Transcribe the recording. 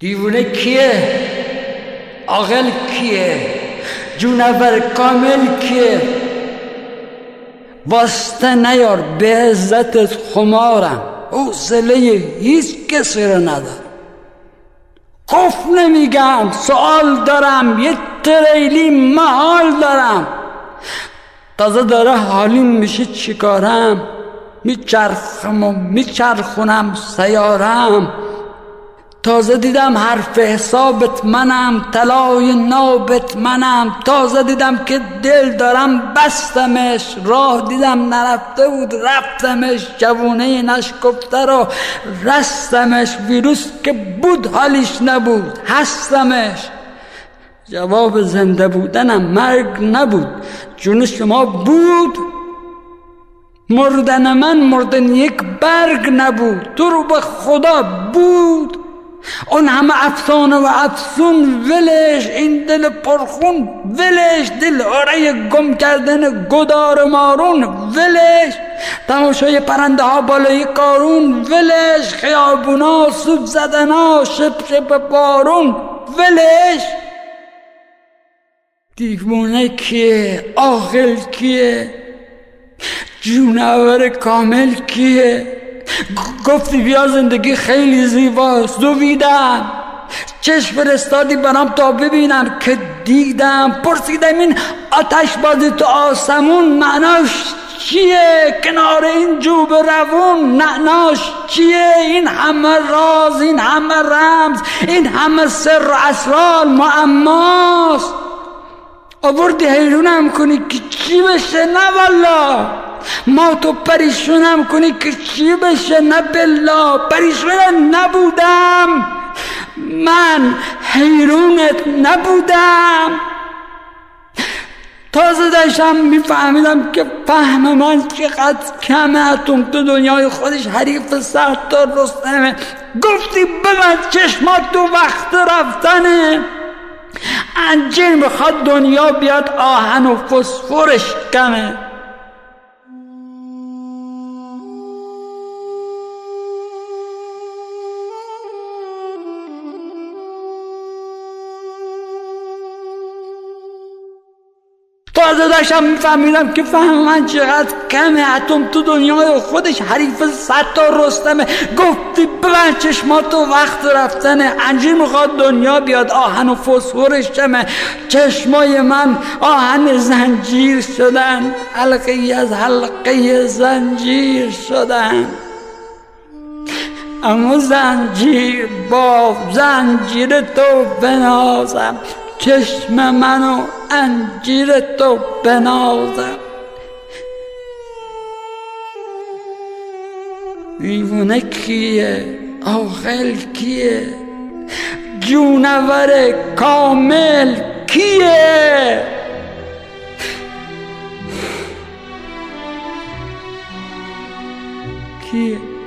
دیوونه کیه عاقل کیه جونور کامل کیه واسطه نیار به عزتت خمارم حوصله هیچ کسی رو ندارم کف نمیگم سوال دارم یه تریلی محال دارم تازه داره حالیم میشه چیکارم میچرخم و میچرخونم سیارم تازه دیدم حرف حسابت منم طلای نابت منم. تازه دیدم که دل دارم بستمش. راه دیدم نرفته بود رفتمش. جوونه نشکفته رو رستمش. ویروس که بود حالیش نبود هستمش. جواب زنده بودنم مرگ نبود. جون شما بود. مردن من مردن یک برگ نبود. تو رو به خدا بود. اون همه افسانه و افسون ولش این دل پرخون ولش دل آره گم کردن گدار مارون ولش تماشای پرنده ها بالای کارون ولش خیابونا سوب زدنا شپ شپ بارون ولش دیوونه کیه آخل کیه جونور کامل کیه گفتی بیا زندگی خیلی زیباست دویدم چشم فرستادی برام تا ببینم که دیدم. پرسیدم این آتش بازی تو آسمون معناش چیه؟ کنار این جوب روون نعناش چیه؟ این همه راز این همه رمز این همه سر و اسرار معماست. آوردی حیرونم کنی که چی بشه؟ نه والا ما تو پریشونم کنی که چی بشه؟ نه بلا پریشون نبودم. من حیرونت نبودم. تازه داشتم میفهمیدم که فهم من چقدر کمه. اتم تو دنیای خودش حریف تا رستمه. گفتی ببند چشمات تو وقت رفتنه. انجیر می‌خواد دنیا بیاد آهن و فسفرش کمه. تازه داشتم میفهمیدم که فهم من چقدر کمه. اتم تو دنیای خودش حریف صد تا رستمه. گفتی ببند چشماتو وقت رفتنه. انجیر می‌خواد دنیا بیاد آهن و فسفرش چمه چشمای من آهن زنجیر شدن. حلقه از حلقه زنجیر شدن. اما زنجیر با زنجیر تو بنازم. چشم منو انجیر تو بنازم. دیوونه کیه؟ آخل کیه؟ جونور کامل کیه؟ کیه؟